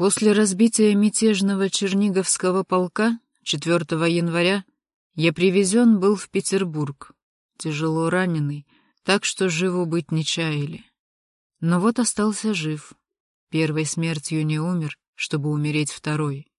После разбития мятежного Черниговского полка 4 января я привезен был в Петербург, тяжело раненый, так что живу быть не чаяли. Но вот остался жив. Первой смертью не умер, чтобы умереть второй.